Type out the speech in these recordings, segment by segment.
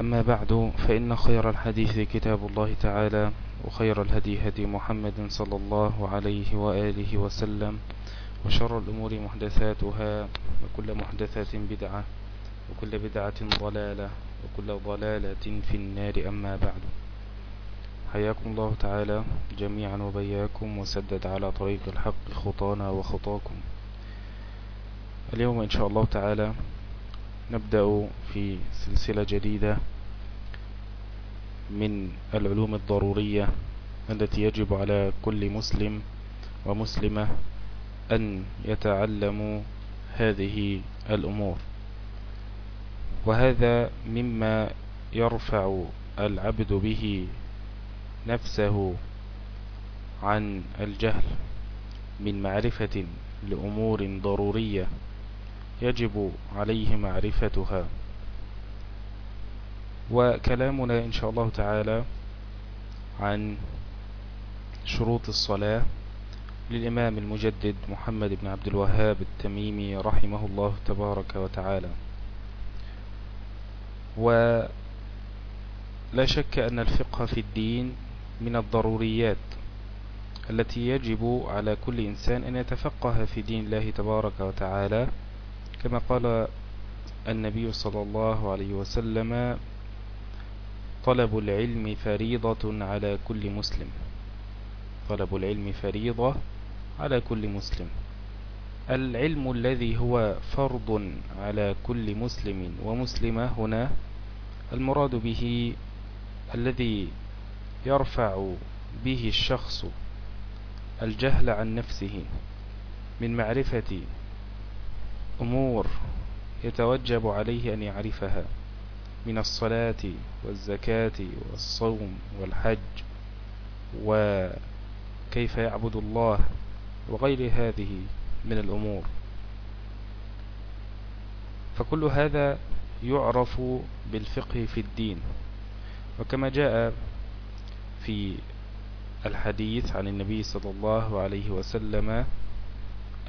أما بعد فإن خير الحديث كتاب الله تعالى وخير الهدي هدي محمد صلى الله عليه وآله وسلم وشر الأمور محدثاتها وكل محدثات بدعة وكل بدعة ضلالة وكل ضلالة في النار أما بعد. حياكم الله تعالى جميعا وبياكم وسدد على طريق الحق خطانا وخطاكم. اليوم إن شاء الله تعالى نبدأ في سلسلة جديدة من العلوم الضرورية التي يجب على كل مسلم ومسلمة أن يتعلموا هذه الأمور. وهذا مما يرفع العبد به نفسه عن الجهل من معرفة لأمور ضرورية. يجب عليه معرفتها. وكلامنا إن شاء الله تعالى عن شروط الصلاة للإمام المجدد محمد بن عبد الوهاب التميمي رحمه الله تبارك وتعالى. ولا شك أن الفقه في الدين من الضروريات التي يجب على كل إنسان أن يتفقه في دين الله تبارك وتعالى. كما قال النبي صلى الله عليه وسلم طلب العلم فريضة على كل مسلم. طلب العلم فريضة على كل مسلم. العلم الذي هو فرض على كل مسلم ومسلمة هنا المراد به الذي يرفع به الشخص الجهل عن نفسه من معرفة أمور يتوجب عليه أن يعرفها من الصلاة والزكاة والصوم والحج وكيف يعبد الله وغير هذه من الأمور. فكل هذا يعرف بالفقه في الدين. وكما جاء في الحديث عن النبي صلى الله عليه وسلم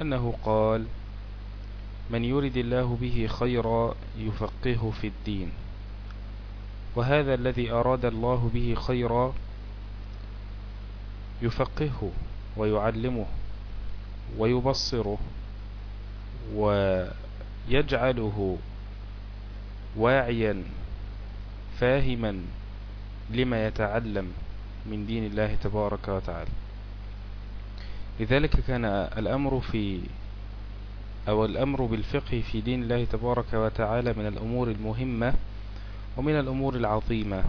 أنه قال من يرد الله به خيرا يفقهه في الدين. وهذا الذي أراد الله به خيرا يفقهه ويعلمه ويبصره ويجعله واعيا فاهما لما يتعلم من دين الله تبارك وتعالى. لذلك كان الأمر في أو الأمر بالفقه في دين الله تبارك وتعالى من الأمور المهمة ومن الأمور العظيمة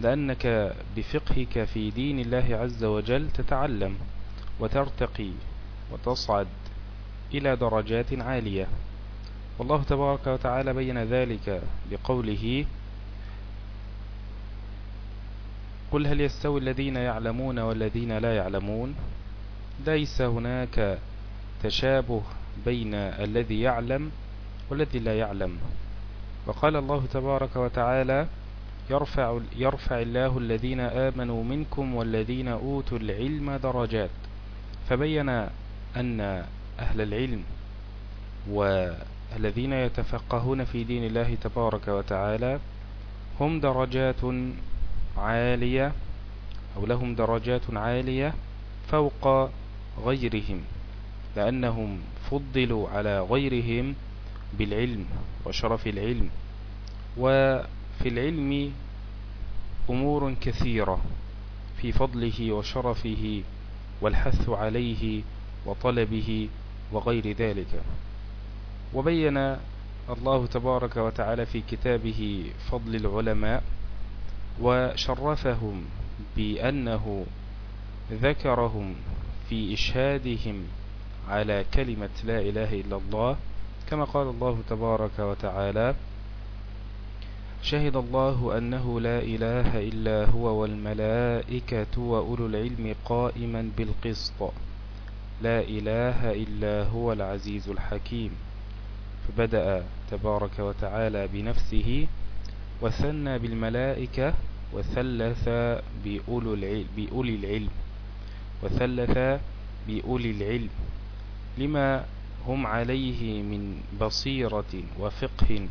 لأنك بفقهك في دين الله عز وجل تتعلم وترتقي وتصعد إلى درجات عالية. والله تبارك وتعالى بين ذلك بقوله قل هل يستوي الذين يعلمون والذين لا يعلمون؟ ليس هناك تشابه بين الذي يعلم والذي لا يعلم. وقال الله تبارك وتعالى يرفع, يرفع الله الذين آمنوا منكم والذين أوتوا العلم درجات. فبين أن أهل العلم والذين يتفقهون في دين الله تبارك وتعالى هم درجات عالية أو لهم درجات عالية فوق غيرهم. لأنهم فضلوا على غيرهم بالعلم وشرف العلم. وفي العلم أمور كثيرة في فضله وشرفه والحث عليه وطلبه وغير ذلك. وبين الله تبارك وتعالى في كتابه فضل العلماء وشرفهم بأنه ذكرهم في إشهادهم على كلمة لا إله إلا الله كما قال الله تبارك وتعالى شهد الله أنه لا إله إلا هو والملائكة وأولو العلم قائما بالقسط. لا إله إلا هو العزيز الحكيم. فبدأ تبارك وتعالى بنفسه وثنى بالملائكة وثلث بأولي العلم وثلث بأولي العلم. لما هم عليه من بصيرة وفقه؟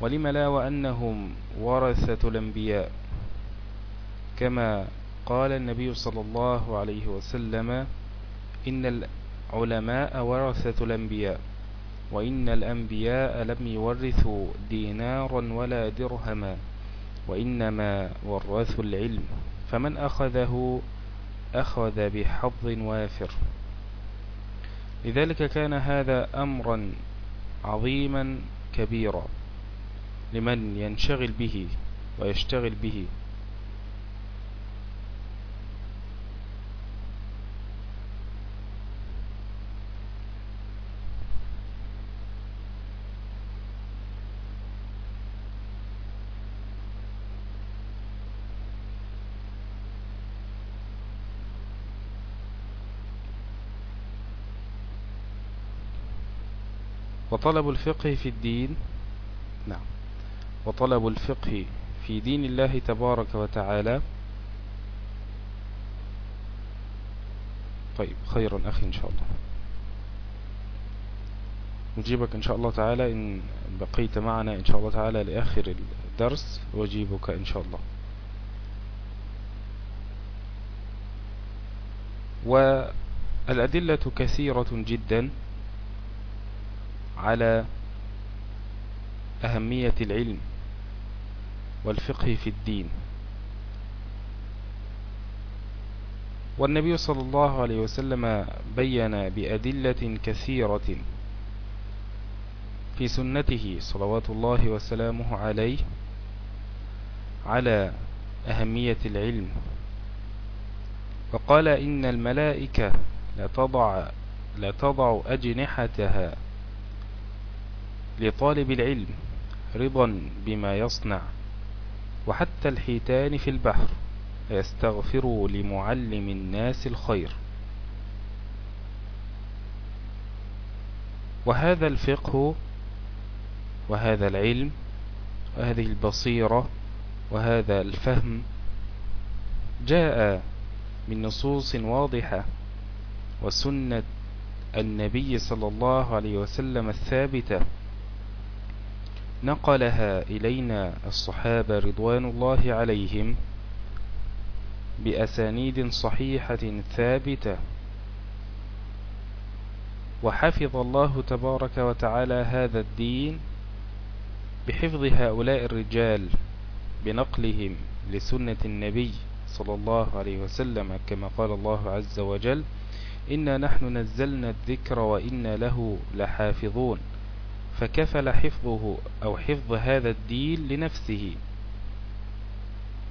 ولم لا وأنهم ورثة الأنبياء كما قال النبي صلى الله عليه وسلم إن العلماء ورثة الأنبياء وإن الأنبياء لم يورثوا دينارا ولا درهما وإنما ورثوا العلم فمن أخذه أخذ بحظ وافر. لذلك كان هذا أمرا عظيما كبيرا لمن ينشغل به ويشتغل به. وطلب الفقه في الدين. نعم. وطلب الفقه في دين الله تبارك وتعالى. طيب خيرا أخي إن شاء الله. نجيبك إن شاء الله تعالى إن بقيت معنا إن شاء الله تعالى لآخر الدرس. وجيبك إن شاء الله. والأدلة كثيرة جدا. على أهمية العلم والفقه في الدين. والنبي صلى الله عليه وسلم بين بأدلة كثيرة في سنته صلوات الله وسلامه عليه على أهمية العلم. وقال إن الملائكة لتضع, لتضع أجنحتها لطالب العلم رضا بما يصنع وحتى الحيتان في البحر يستغفروا لمعلم الناس الخير. وهذا الفقه وهذا العلم وهذه البصيرة وهذا الفهم جاء من نصوص واضحة وسنة النبي صلى الله عليه وسلم الثابتة. نقلها إلينا الصحابة رضوان الله عليهم بأسانيد صحيحة ثابتة. وحفظ الله تبارك وتعالى هذا الدين بحفظ هؤلاء الرجال بنقلهم لسنة النبي صلى الله عليه وسلم كما قال الله عز وجل إنا نحن نزلنا الذكر وإنا له لحافظون. فكفل حفظه أو حفظ هذا الدين لنفسه.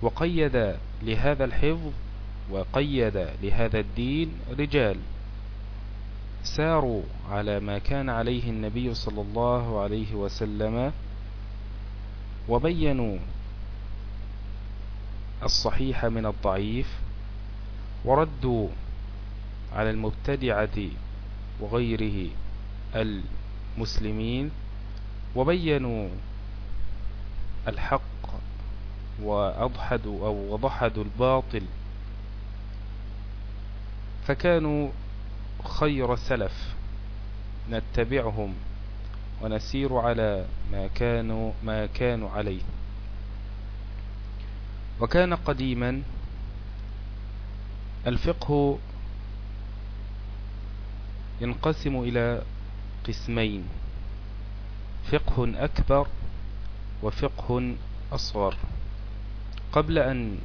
وقيد لهذا الحفظ وقيد لهذا الدين رجال. ساروا على ما كان عليه النبي صلى الله عليه وسلم وبينوا الصحيح من الضعيف وردوا على المبتدعة وغيره مسلمين وبينوا الحق وأضحدوا أو وضحدوا الباطل فكانوا خير سلف نتبعهم ونسير على ما كانوا ما كانوا عليه. وكان قديما الفقه ينقسم إلى قسمين. فقه أكبر وفقه أصغر. قبل أن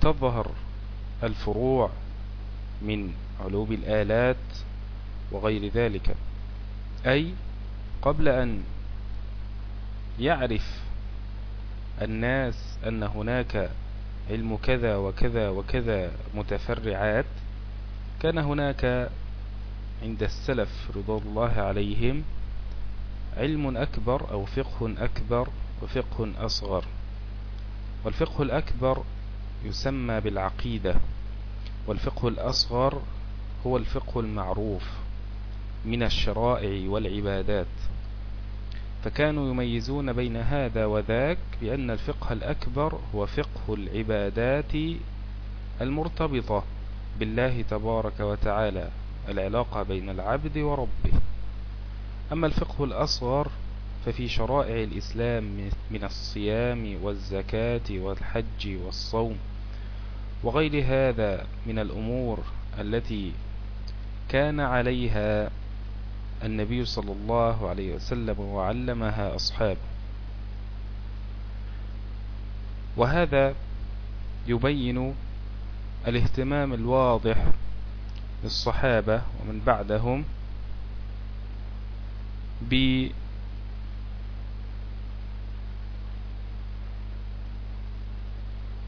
تظهر الفروع من علوم الآلات وغير ذلك أي قبل أن يعرف الناس أن هناك علم كذا وكذا وكذا متفرعات كان هناك عند السلف رضا الله عليهم علم أكبر أو فقه أكبر وفقه أصغر. والفقه الأكبر يسمى بالعقيدة والفقه الأصغر هو الفقه المعروف من الشرائع والعبادات. فكانوا يميزون بين هذا وذاك بأن الفقه الأكبر هو فقه العبادات المرتبطة بالله تبارك وتعالى. العلاقة بين العبد وربه. أما الفقه الأصغر ففي شرائع الإسلام من الصيام والزكاة والحج والصوم وغير هذا من الأمور التي كان عليها النبي صلى الله عليه وسلم وعلمها أصحابه. وهذا يبين الاهتمام الواضح للصحابة ومن بعدهم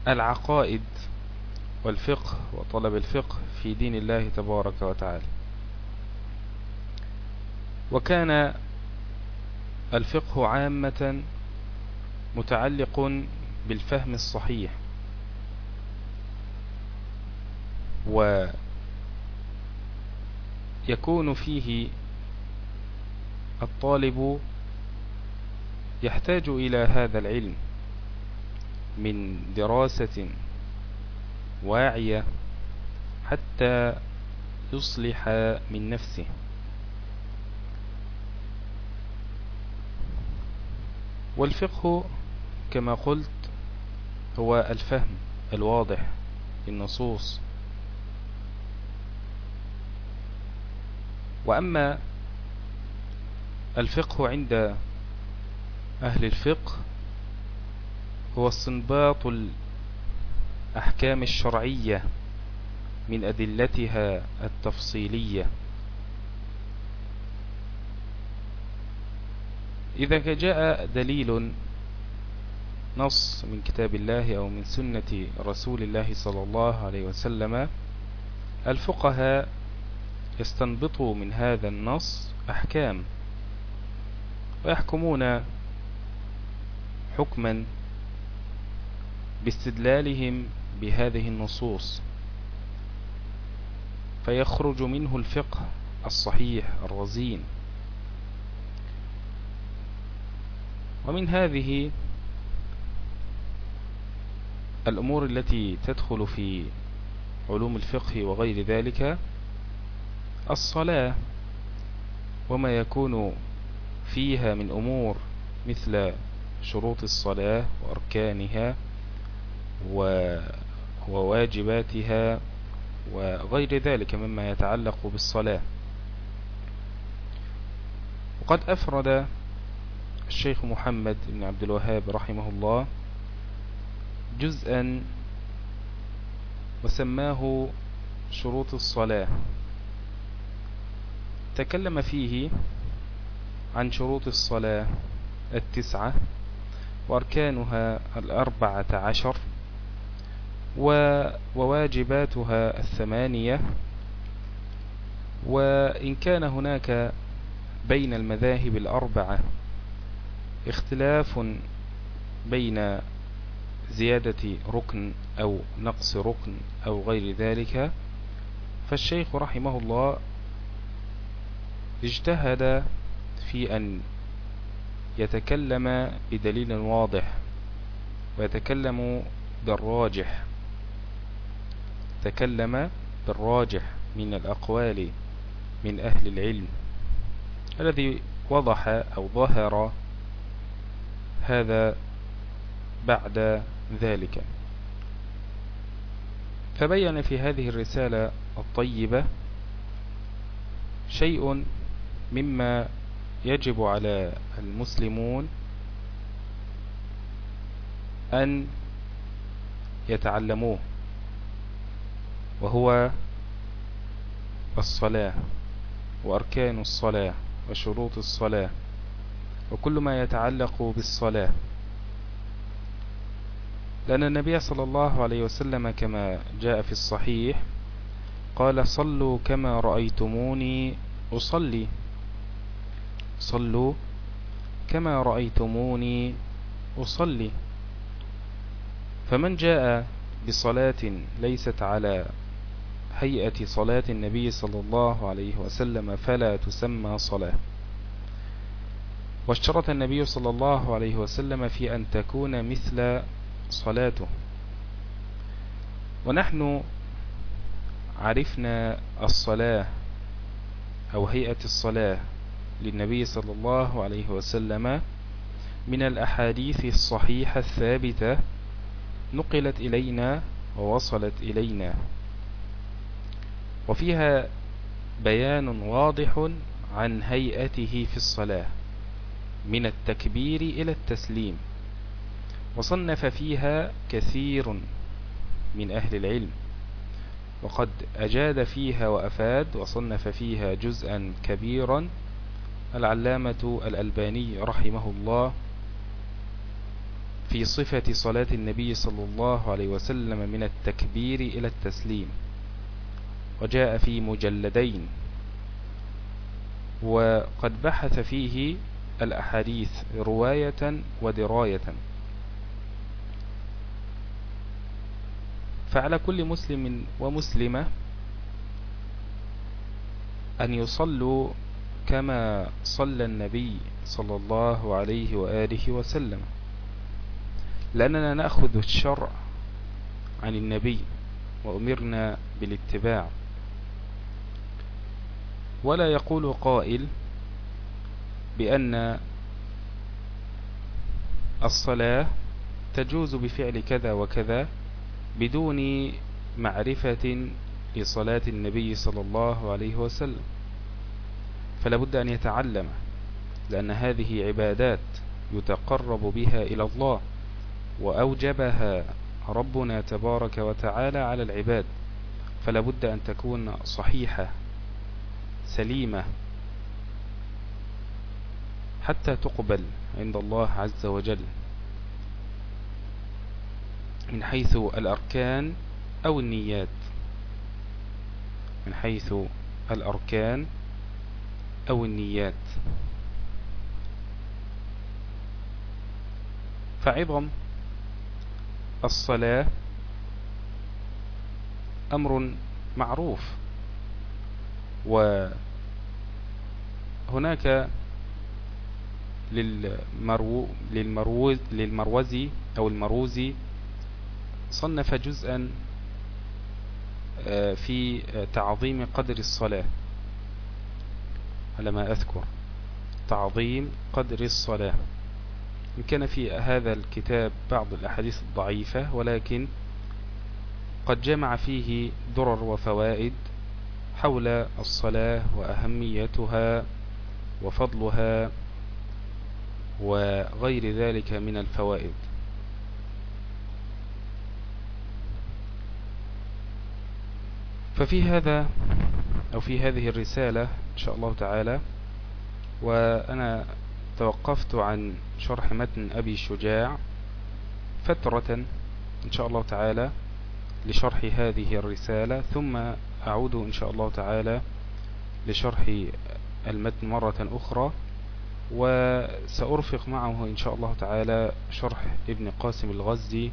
بالعقائد والفقه وطلب الفقه في دين الله تبارك وتعالى. وكان الفقه عامة متعلق بالفهم الصحيح ويكون فيه الطالب يحتاج إلى هذا العلم من دراسة واعية حتى يصلح من نفسه. والفقه كما قلت هو الفهم الواضح للنصوص. وأما الفقه عند أهل الفقه هو استنباط الأحكام الشرعية من أدلتها التفصيلية. إذا جاء دليل نص من كتاب الله أو من سنة رسول الله صلى الله عليه وسلم الفقهاء يستنبطوا من هذا النص أحكام ويحكمون حكما باستدلالهم بهذه النصوص فيخرج منه الفقه الصحيح الرزين. ومن هذه الأمور التي تدخل في علوم الفقه وغير ذلك الصلاة وما يكون فيها من أمور مثل شروط الصلاة وأركانها وواجباتها وغير ذلك مما يتعلق بالصلاة. وقد أفرد الشيخ محمد بن عبد الوهاب رحمه الله جزءا وسماه شروط الصلاة. تكلم فيه عن شروط الصلاة التسعة وأركانها الأربعة عشر وواجباتها الثمانية وإن كان هناك بين المذاهب الأربعة اختلاف بين زيادة ركن أو نقص ركن أو غير ذلك فالشيخ رحمه الله اجتهد في أن يتكلم بدليل واضح ويتكلم بالراجح تكلم بالراجح من الأقوال من أهل العلم. الذي وضح أو ظهر هذا بعد ذلك. فبين في هذه الرسالة الطيبة شيء مما يجب على المسلمون أن يتعلموه وهو الصلاة وأركان الصلاة وشروط الصلاة وكل ما يتعلق بالصلاة. لأن النبي صلى الله عليه وسلم كما جاء في الصحيح قال صلوا كما رأيتموني أصلي. صلوا كما رأيتموني أصلي. فمن جاء بصلاة ليست على هيئة صلاة النبي صلى الله عليه وسلم فلا تسمى صلاة. واشترط النبي صلى الله عليه وسلم في أن تكون مثل صلاته. ونحن عرفنا الصلاة أو هيئة الصلاة للنبي صلى الله عليه وسلم من الأحاديث الصحيحة الثابتة نقلت إلينا ووصلت إلينا. وفيها بيان واضح عن هيئته في الصلاة من التكبير إلى التسليم. وصنف فيها كثير من أهل العلم. وقد أجاد فيها وأفاد وصنف فيها جزءا كبيرا العلامة الألباني رحمه الله في صفة صلاة النبي صلى الله عليه وسلم من التكبير إلى التسليم وجاء في مجلدين وقد بحث فيه الأحاديث رواية ودراية. فعلى كل مسلم ومسلمة أن يصلوا كما صلى النبي صلى الله عليه وآله وسلم. لأننا نأخذ الشرع عن النبي وأمرنا بالاتباع. ولا يقول قائل بأن الصلاة تجوز بفعل كذا وكذا بدون معرفة لصلاة النبي صلى الله عليه وسلم. فلا بد أن يتعلم لأن هذه عبادات يتقرب بها إلى الله وأوجبها ربنا تبارك وتعالى على العباد. فلا بد أن تكون صحيحة سليمة حتى تقبل عند الله عز وجل. من حيث الأركان أو النيات. من حيث الأركان أو النيات. فعظم الصلاة أمر معروف وهناك للمرو للمروز للمروزي أو المروزي صنف جزءا آه، في تعظيم قدر الصلاة. على ما أذكر. تعظيم قدر الصلاة. إن كان في هذا الكتاب بعض الأحاديث الضعيفة ولكن قد جمع فيه درر وفوائد حول الصلاة وأهميتها وفضلها وغير ذلك من الفوائد. ففي هذا أو في هذه الرسالة إن شاء الله تعالى. وأنا توقفت عن شرح متن أبي شجاع فترة إن شاء الله تعالى لشرح هذه الرسالة ثم أعود إن شاء الله تعالى لشرح المتن مرة أخرى. وسأرفق معه إن شاء الله تعالى شرح ابن قاسم الغزي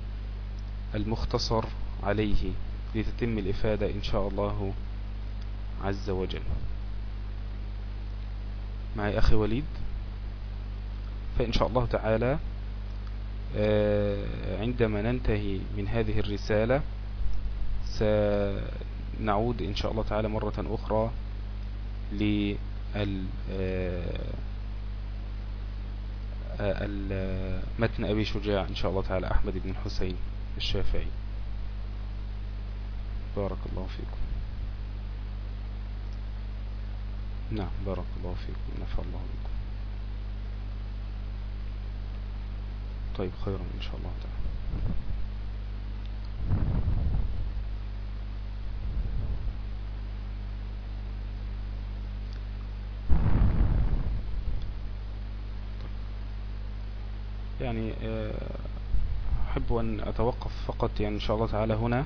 المختصر عليه لتتم الإفادة إن شاء الله عز وجل. معي أخي وليد. فإن شاء الله تعالى آه، عندما ننتهي من هذه الرسالة سنعود إن شاء الله تعالى مرة أخرى لمتن آه، أبي شجاع إن شاء الله تعالى أحمد بن الحسين الشافعي. بارك الله فيكم. نعم بارك الله فيكم نفع الله بكم. طيب خيرا إن شاء الله تعالى. يعني آه، أحب أن أتوقف فقط يعني إن شاء الله تعالى هنا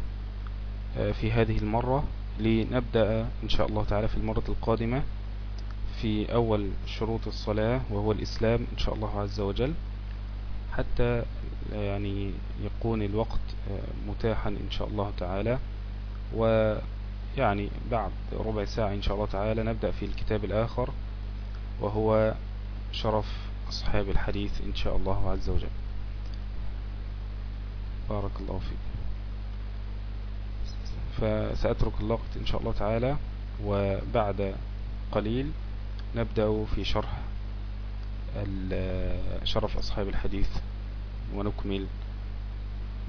آه، في هذه المرة لنبدأ إن شاء الله تعالى في المرة القادمة. في أول شروط الصلاة وهو الإسلام إن شاء الله عز وجل حتى يعني يكون الوقت آه، متاحا إن شاء الله تعالى. يعني بعد ربع ساعة إن شاء الله تعالى نبدأ في الكتاب الآخر وهو شرف أصحاب الحديث إن شاء الله عز وجل. بارك الله فيك. فسأترك الوقت إن شاء الله تعالى وبعد قليل نبدأ في شرح شرف أصحاب الحديث ونكمل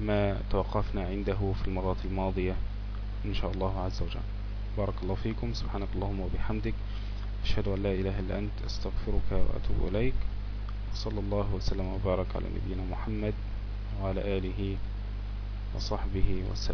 ما توقفنا عنده في المرات الماضية إن شاء الله عز وجل. بارك الله فيكم. سبحانك اللهم وبحمدك. أشهد أن لا إله إلا أنت. أستغفرك وأتوب إليك. صلى الله وسلم وبارك على نبينا محمد وعلى آله وصحبه وسلم.